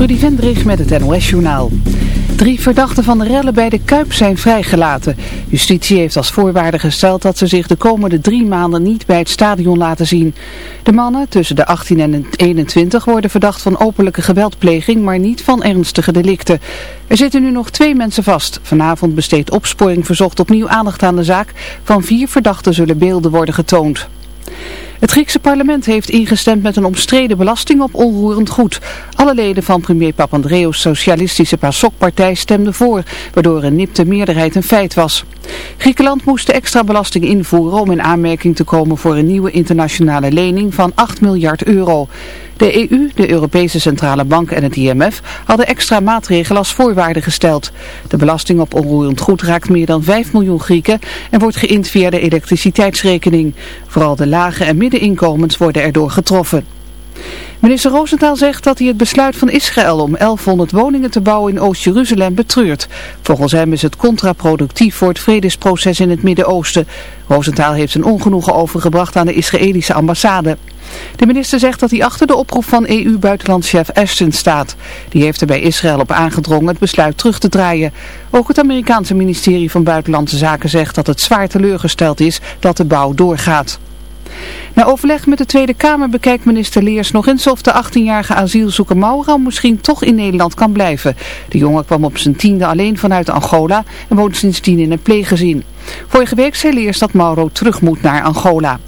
Trudy Vendrig met het NOS-journaal. Drie verdachten van de rellen bij de Kuip zijn vrijgelaten. Justitie heeft als voorwaarde gesteld dat ze zich de komende drie maanden niet bij het stadion laten zien. De mannen tussen de 18 en 21 worden verdacht van openlijke geweldpleging, maar niet van ernstige delicten. Er zitten nu nog twee mensen vast. Vanavond besteedt opsporing verzocht opnieuw aandacht aan de zaak. Van vier verdachten zullen beelden worden getoond. Het Griekse parlement heeft ingestemd met een omstreden belasting op onroerend goed. Alle leden van premier Papandreou's socialistische PASOK-partij stemden voor, waardoor een nipte meerderheid een feit was. Griekenland moest de extra belasting invoeren om in aanmerking te komen voor een nieuwe internationale lening van 8 miljard euro. De EU, de Europese Centrale Bank en het IMF hadden extra maatregelen als voorwaarde gesteld. De belasting op onroerend goed raakt meer dan 5 miljoen Grieken en wordt geïnd via de elektriciteitsrekening. Vooral de lage en middeninkomens worden erdoor getroffen. Minister Roosentaal zegt dat hij het besluit van Israël om 1100 woningen te bouwen in Oost-Jeruzalem betreurt. Volgens hem is het contraproductief voor het vredesproces in het Midden-Oosten. Roosentaal heeft zijn ongenoegen overgebracht aan de Israëlische ambassade. De minister zegt dat hij achter de oproep van EU-buitenlandchef Ashton staat. Die heeft er bij Israël op aangedrongen het besluit terug te draaien. Ook het Amerikaanse ministerie van Buitenlandse Zaken zegt dat het zwaar teleurgesteld is dat de bouw doorgaat. Na overleg met de Tweede Kamer bekijkt minister Leers nog eens of de 18-jarige asielzoeker Mauro misschien toch in Nederland kan blijven. De jongen kwam op zijn tiende alleen vanuit Angola en woont sindsdien in een pleeggezin. Vorige week zei Leers dat Mauro terug moet naar Angola.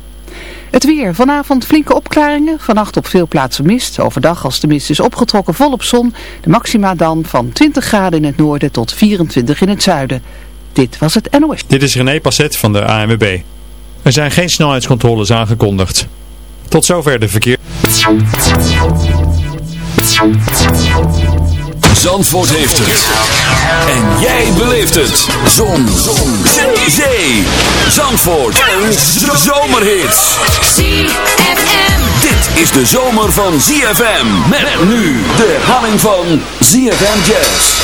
Het weer. Vanavond flinke opklaringen. Vannacht op veel plaatsen mist. Overdag als de mist is opgetrokken volop zon. De maxima dan van 20 graden in het noorden tot 24 in het zuiden. Dit was het NOS. Dit is René Passet van de ANWB. Er zijn geen snelheidscontroles aangekondigd. Tot zover de verkeer. Zandvoort heeft het. En jij beleeft het. Zon. Zon. Zee. Zandvoort. Een zomerhit. ZFM. Dit is de zomer van ZFM. Met nu de herhaling van ZFM Jazz.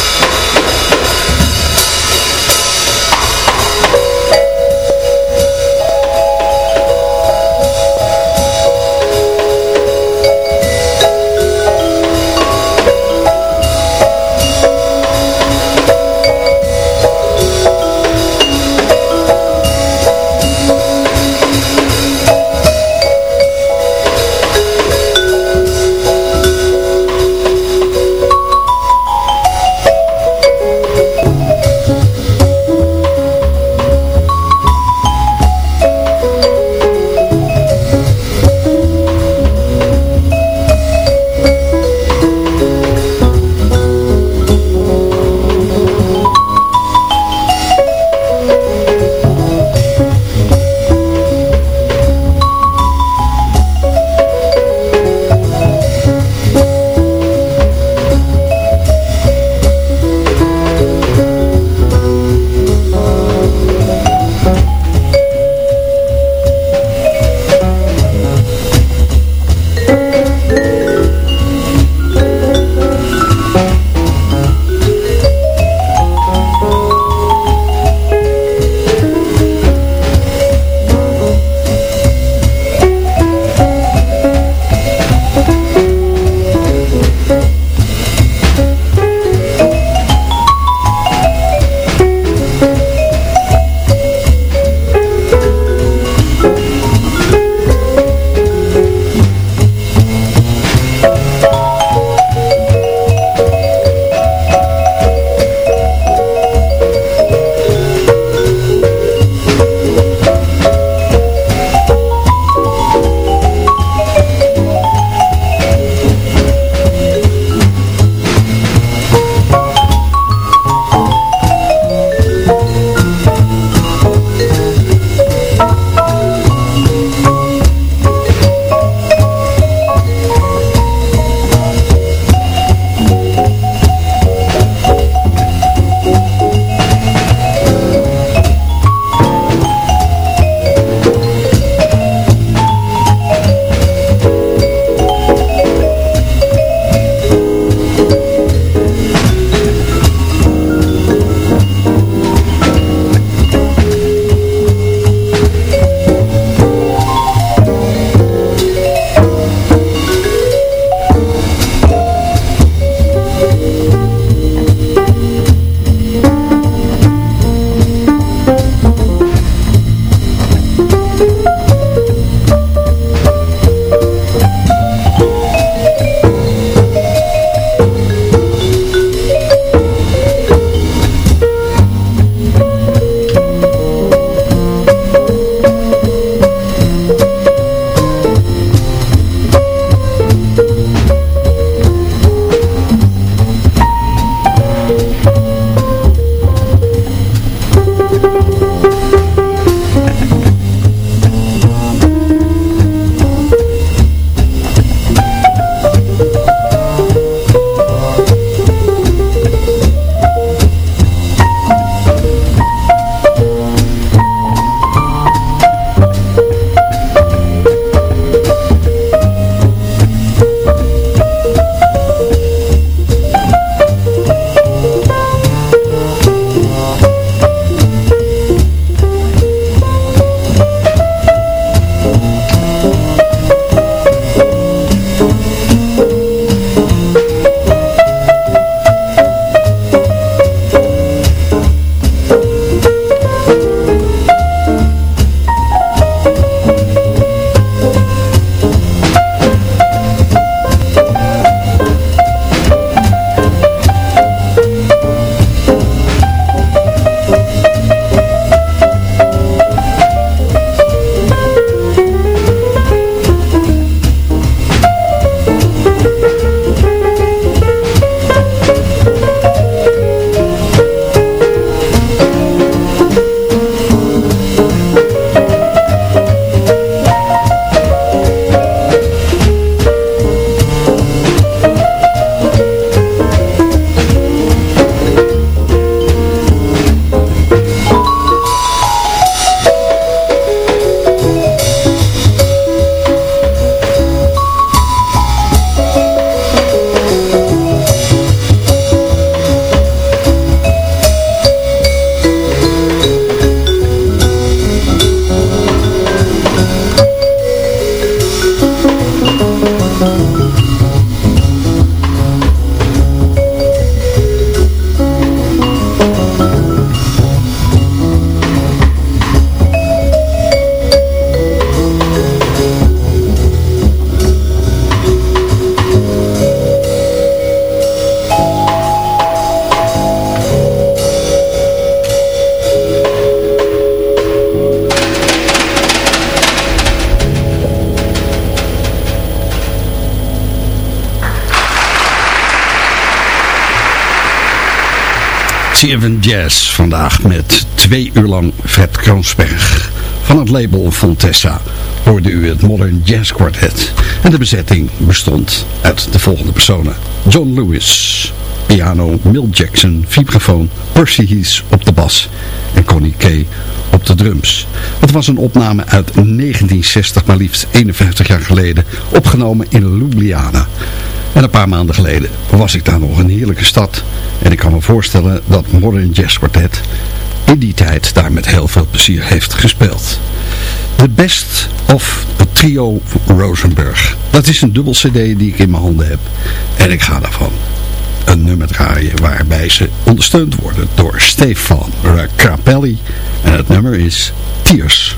CFN Jazz vandaag met twee uur lang Fred Kroonsberg. Van het label Fontessa hoorde u het Modern Jazz Quartet. En de bezetting bestond uit de volgende personen. John Lewis, piano, Mill Jackson, vibrafoon, Percy Heath op de bas en Connie Kay op de drums. Het was een opname uit 1960, maar liefst 51 jaar geleden, opgenomen in Ljubljana. En een paar maanden geleden was ik daar nog een heerlijke stad. En ik kan me voorstellen dat Modern Jazz Quartet in die tijd daar met heel veel plezier heeft gespeeld. The Best of Trio Rosenberg. Dat is een dubbel cd die ik in mijn handen heb. En ik ga daarvan een nummer draaien waarbij ze ondersteund worden door Stefan Crapelli. En het nummer is Tears.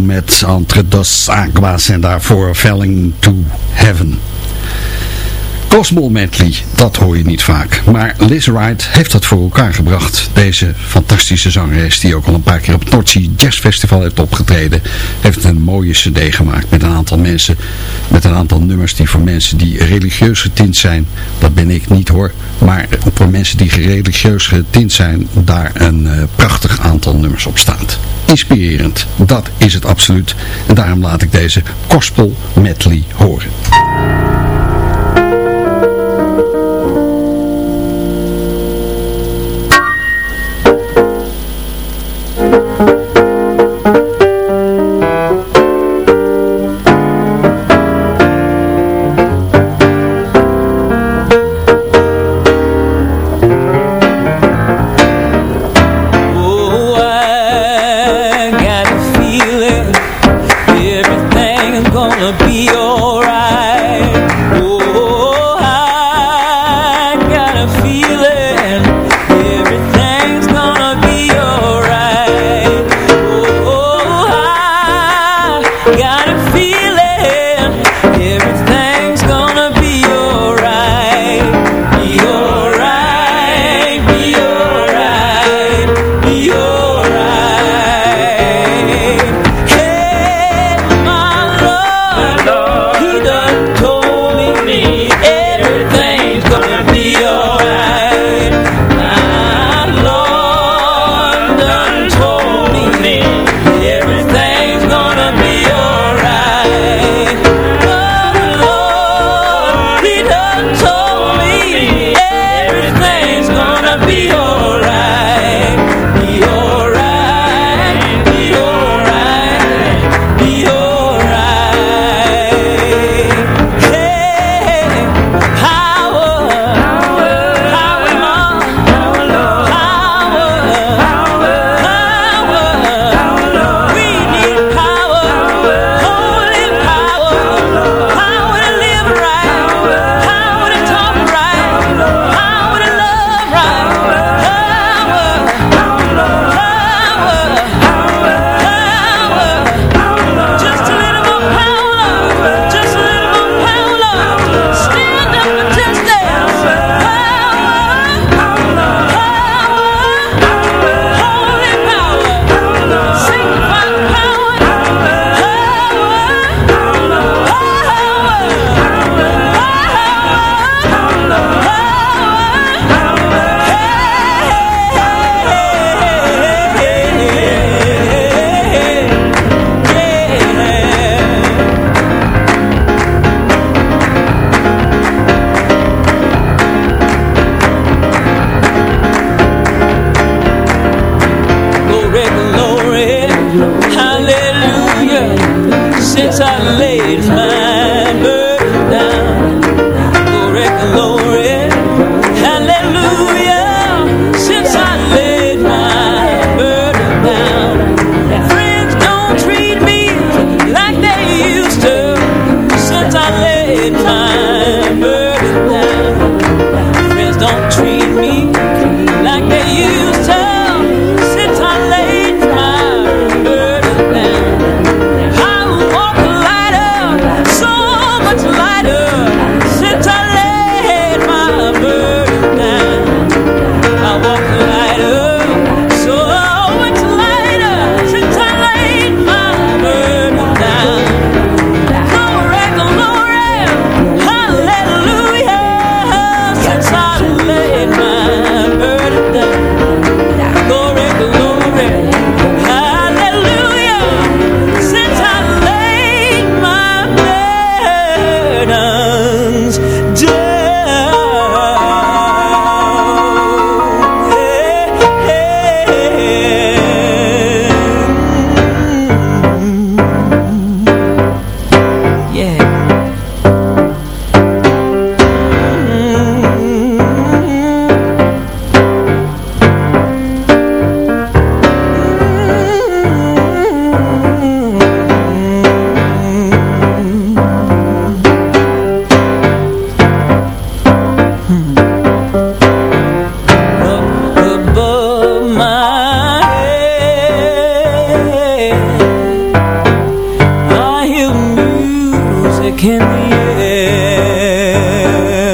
Met Entre dos Aguas en daarvoor Felling to Heaven. Cosmo Medley, dat hoor je niet vaak. Maar Liz Wright heeft dat voor elkaar gebracht. Deze fantastische zangeres, die ook al een paar keer op het Noordzee Jazz Festival heeft opgetreden, heeft een mooie cd gemaakt met een aantal mensen, met een aantal nummers die voor mensen die religieus getint zijn, dat ben ik niet hoor, maar voor mensen die religieus getint zijn, daar een uh, prachtig aantal nummers op staat. Inspirerend, dat is het absoluut. En daarom laat ik deze Gospel Medley horen. leaves me Kan in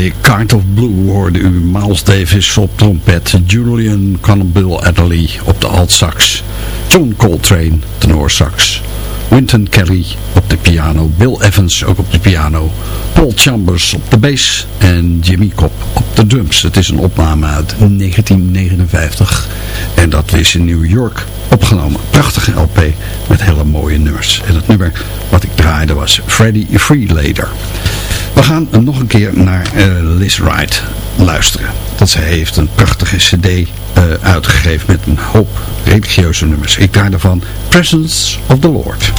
LP Kind of Blue hoorde u Miles Davis op trompet, Julian Cannonball Adderley op de alt-sax, John Coltrane sax, Winton Kelly op de piano, Bill Evans ook op de piano, Paul Chambers op de bass en Jimmy Cobb op de drums. Het is een opname uit 1959 en dat is in New York opgenomen. Prachtige LP met hele mooie nummers. En het nummer wat ik draaide was Freddie Freelader. We gaan nog een keer naar uh, Liz Wright luisteren. Dat zij heeft een prachtige cd uh, uitgegeven met een hoop religieuze nummers. Ik draai daarvan Presence of the Lord.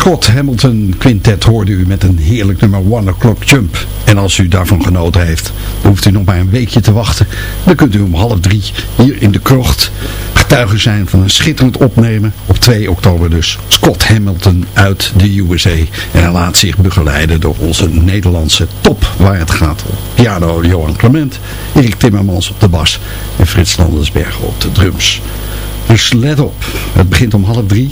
Scott Hamilton Quintet hoorde u met een heerlijk nummer One O'Clock Jump. En als u daarvan genoten heeft, hoeft u nog maar een weekje te wachten. Dan kunt u om half drie hier in de krocht getuige zijn van een schitterend opnemen. Op 2 oktober dus Scott Hamilton uit de USA. En hij laat zich begeleiden door onze Nederlandse top waar het gaat om. Piano Johan Clement, Erik Timmermans op de bas en Frits Landersbergen op de drums. Dus let op, het begint om half drie.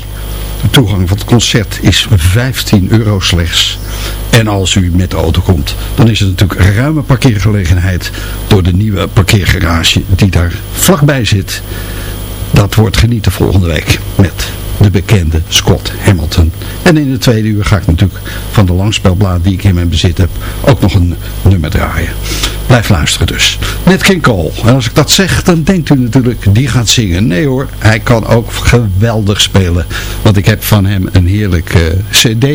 De toegang van het concert is 15 euro slechts. En als u met de auto komt, dan is het natuurlijk ruime parkeergelegenheid door de nieuwe parkeergarage die daar vlakbij zit. Dat wordt genieten volgende week met de bekende Scott Hamilton. En in de tweede uur ga ik natuurlijk van de langspelblaad die ik in mijn bezit heb ook nog een nummer draaien. Blijf luisteren dus. Met King Cole. En als ik dat zeg, dan denkt u natuurlijk, die gaat zingen. Nee hoor, hij kan ook geweldig spelen. Want ik heb van hem een heerlijke cd.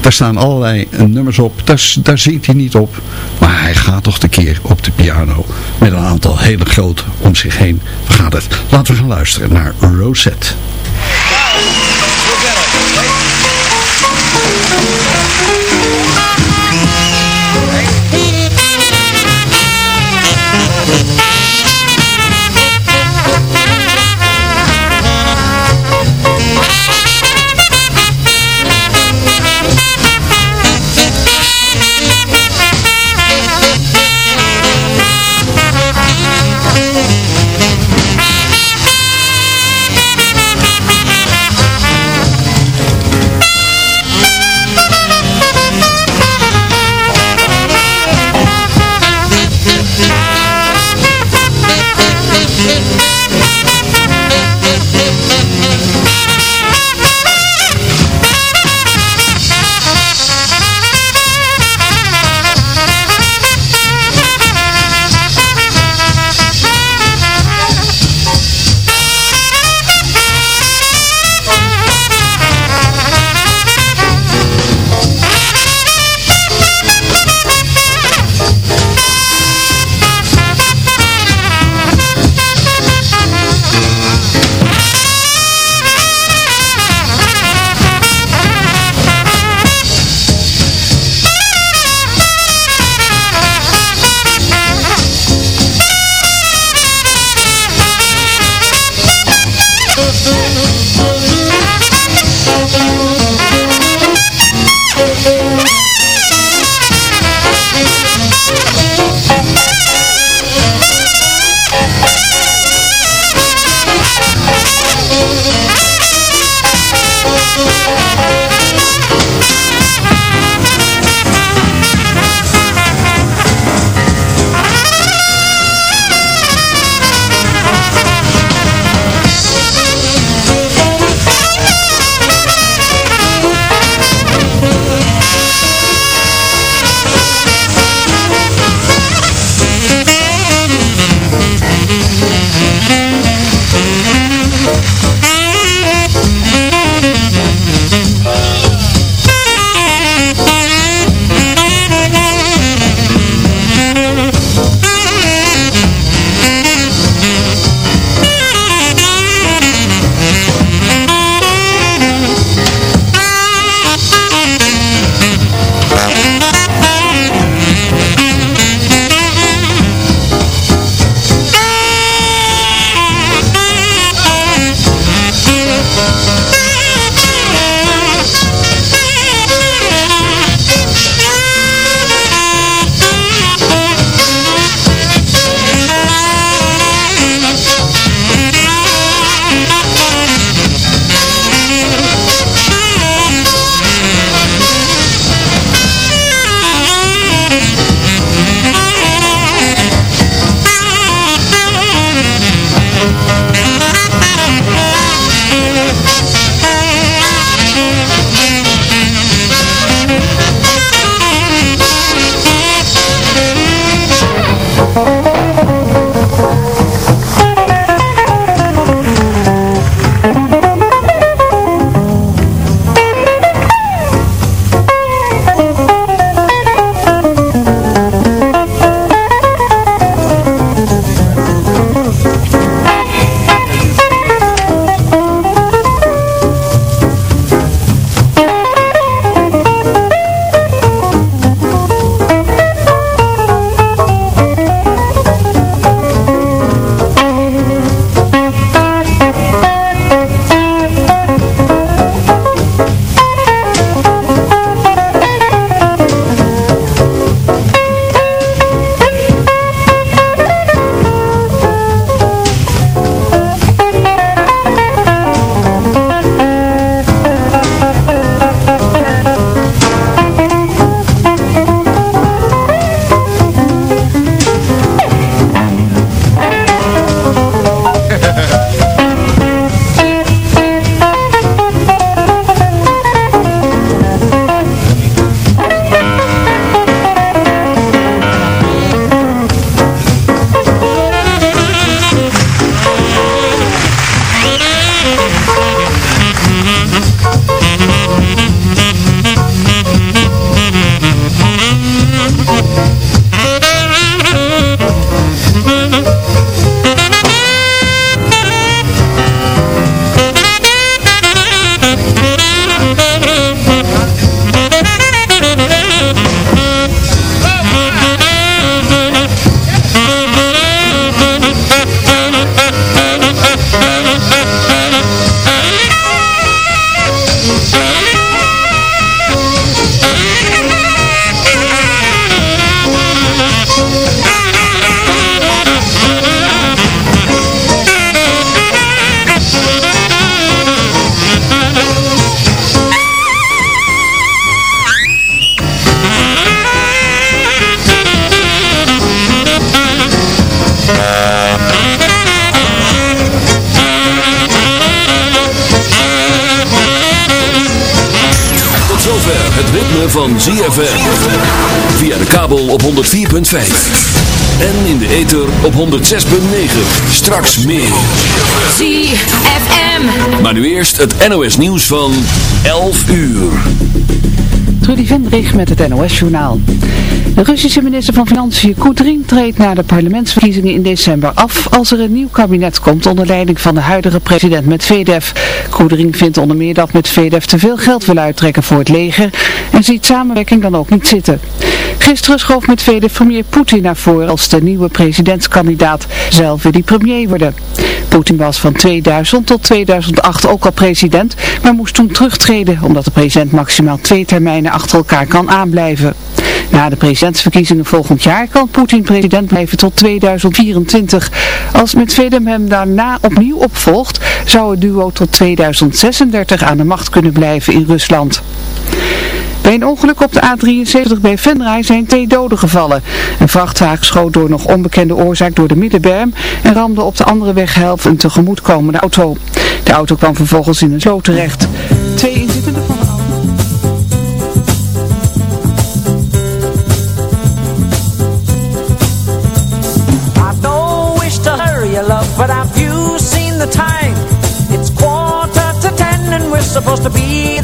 Daar staan allerlei nummers op. Daar, daar zingt hij niet op. Maar hij gaat toch de keer op de piano. Met een aantal hele grote om zich heen. Gaat het. Laten we gaan luisteren naar Rosette. En in de ether op 106.9. Straks meer. ZFM. Maar nu eerst het NOS nieuws van 11 uur. Trudy Vendrich met het NOS-journaal. De Russische minister van Financiën Koudrin treedt na de parlementsverkiezingen in december af als er een nieuw kabinet komt onder leiding van de huidige president Medvedev. Koudrin vindt onder meer dat Medvedev te veel geld wil uittrekken voor het leger en ziet samenwerking dan ook niet zitten. Gisteren schoof Medvedev premier Poetin naar voren als de nieuwe presidentskandidaat. Zelf wil premier worden. Poetin was van 2000 tot 2008 ook al president, maar moest toen terugtreden omdat de president maximaal twee termijnen achter elkaar kan aanblijven. Na de presidentsverkiezingen volgend jaar kan Poetin president blijven tot 2024. Als Medvedev hem daarna opnieuw opvolgt, zou het duo tot 2036 aan de macht kunnen blijven in Rusland. Bij een ongeluk op de A73 bij Venray zijn twee doden gevallen. Een vrachtwagen schoot door nog onbekende oorzaak door de middenberm en ramde op de andere weghelft een tegemoetkomende auto. De auto kwam vervolgens in een sloot terecht. Twee inzittenden van de but you seen the time? It's quarter to ten and we're supposed to be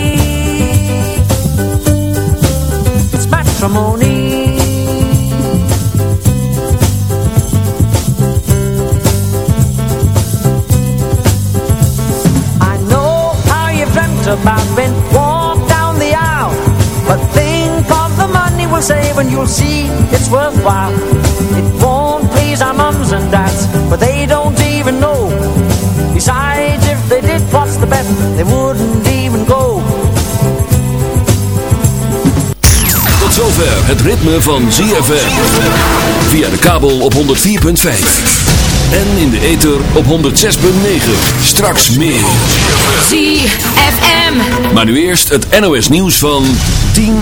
About being walked down the aisle, but think of the money we'll save and you'll see it's worthwhile. It won't please our mums and dads, but they don't even know. Besides, if they did, what's the bet? They wouldn't even go. Tot zover het ritme van ZFM. Via de kabel op 104.5. En in de ether op 106.9. Straks meer. ZFM. Maar nu eerst het NOS nieuws van 10 uur.